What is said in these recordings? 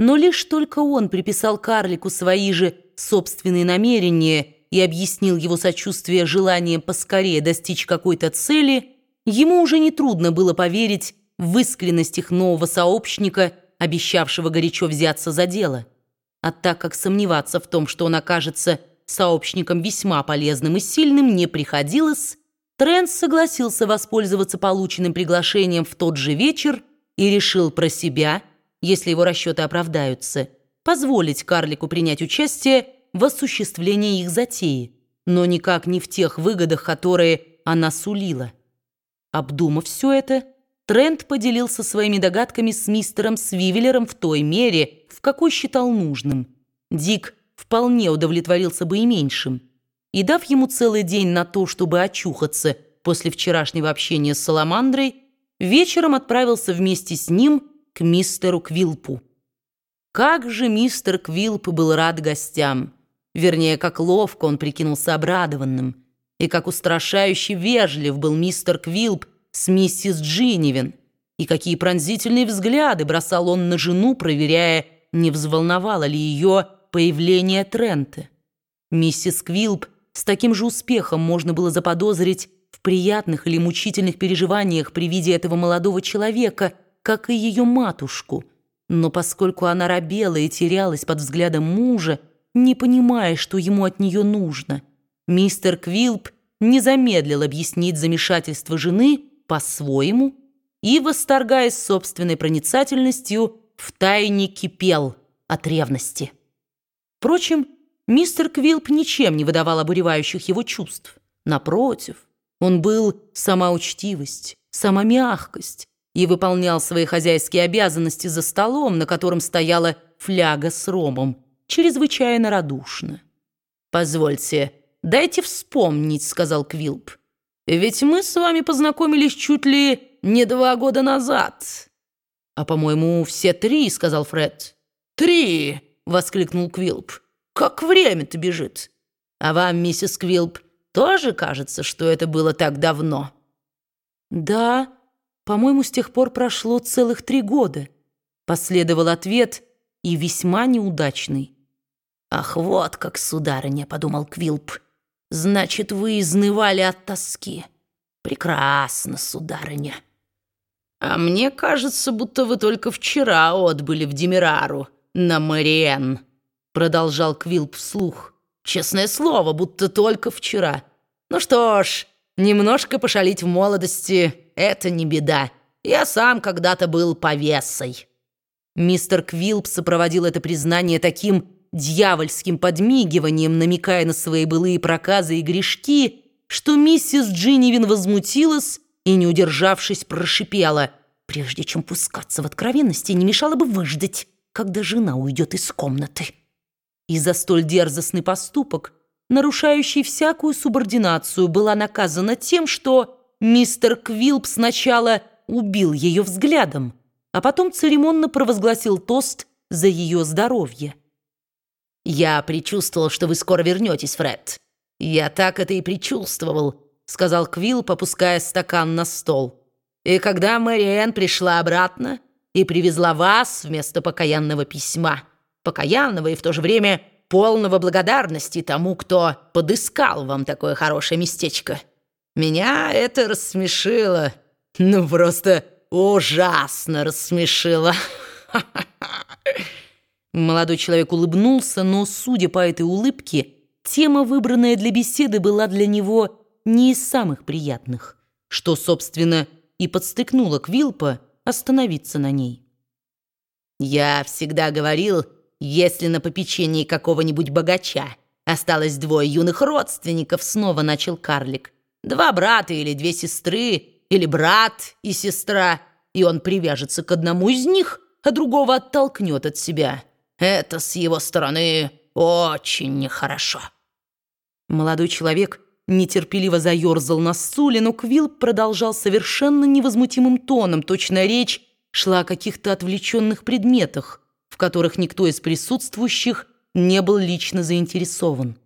Но лишь только он приписал карлику свои же собственные намерения и объяснил его сочувствие желанием поскорее достичь какой-то цели, ему уже нетрудно было поверить в искренность их нового сообщника, обещавшего горячо взяться за дело. А так как сомневаться в том, что он окажется сообщником весьма полезным и сильным, не приходилось, Трент согласился воспользоваться полученным приглашением в тот же вечер и решил про себя, если его расчеты оправдаются, позволить карлику принять участие в осуществлении их затеи, но никак не в тех выгодах, которые она сулила. Обдумав все это, Трент поделился своими догадками с мистером Свивеллером в той мере, в какой считал нужным. Дик вполне удовлетворился бы и меньшим и, дав ему целый день на то, чтобы очухаться после вчерашнего общения с Саламандрой, вечером отправился вместе с ним к мистеру Квилпу. Как же мистер Квилп был рад гостям! Вернее, как ловко он прикинулся обрадованным. И как устрашающе вежлив был мистер Квилп с миссис Джинивин. И какие пронзительные взгляды бросал он на жену, проверяя, не взволновало ли ее появление Трента. Миссис Квилп с таким же успехом можно было заподозрить в приятных или мучительных переживаниях при виде этого молодого человека, как и ее матушку. Но поскольку она робела и терялась под взглядом мужа, не понимая, что ему от нее нужно, мистер Квилп не замедлил объяснить замешательство жены по-своему и, восторгаясь собственной проницательностью, втайне кипел от ревности. Впрочем, Мистер Квилп ничем не выдавал обуревающих его чувств. Напротив, он был сама учтивость, сама мягкость и выполнял свои хозяйские обязанности за столом, на котором стояла фляга с ромом, чрезвычайно радушно. «Позвольте, дайте вспомнить», — сказал Квилп. «Ведь мы с вами познакомились чуть ли не два года назад». «А, по-моему, все три», — сказал Фред. «Три!» — воскликнул Квилп. Как время-то бежит. А вам, миссис Квилп, тоже кажется, что это было так давно?» «Да, по-моему, с тех пор прошло целых три года», последовал ответ и весьма неудачный. «Ах, вот как, сударыня», — подумал Квилп, «значит, вы изнывали от тоски. Прекрасно, сударыня». «А мне кажется, будто вы только вчера отбыли в Демирару на Мариен», продолжал Квилп вслух. «Честное слово, будто только вчера. Ну что ж, немножко пошалить в молодости — это не беда. Я сам когда-то был повесой». Мистер Квилп сопроводил это признание таким дьявольским подмигиванием, намекая на свои былые проказы и грешки, что миссис Джинивин возмутилась и, не удержавшись, прошипела. Прежде чем пускаться в откровенности, не мешало бы выждать, когда жена уйдет из комнаты и за столь дерзостный поступок, нарушающий всякую субординацию, была наказана тем, что мистер Квилп сначала убил ее взглядом, а потом церемонно провозгласил тост за ее здоровье. «Я предчувствовал, что вы скоро вернетесь, Фред. Я так это и предчувствовал», — сказал Квилп, опуская стакан на стол. «И когда Мэриэн пришла обратно и привезла вас вместо покаянного письма...» покаянного и в то же время полного благодарности тому, кто подыскал вам такое хорошее местечко. Меня это рассмешило. Ну, просто ужасно рассмешило. Молодой человек улыбнулся, но, судя по этой улыбке, тема, выбранная для беседы, была для него не из самых приятных, что, собственно, и подстыкнуло Квилпа остановиться на ней. «Я всегда говорил...» Если на попечении какого-нибудь богача осталось двое юных родственников, снова начал карлик. Два брата или две сестры, или брат и сестра, и он привяжется к одному из них, а другого оттолкнет от себя. Это с его стороны очень нехорошо. Молодой человек нетерпеливо заерзал на стуле, но Квилл продолжал совершенно невозмутимым тоном. Точная речь шла о каких-то отвлеченных предметах которых никто из присутствующих не был лично заинтересован.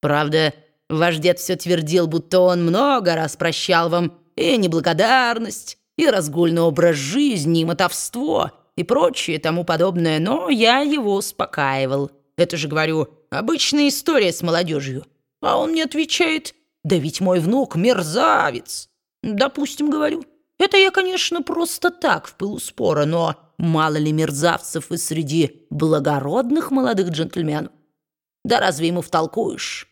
Правда, ваш дед все твердил, будто он много раз прощал вам и неблагодарность, и разгульный образ жизни, и мотовство, и прочее тому подобное, но я его успокаивал. Это же, говорю, обычная история с молодежью. А он мне отвечает, да ведь мой внук мерзавец. Допустим, говорю, это я, конечно, просто так, в пылу спора, но мало ли мерзавцев и среди благородных молодых джентльменов. Да разве ему втолкуешь?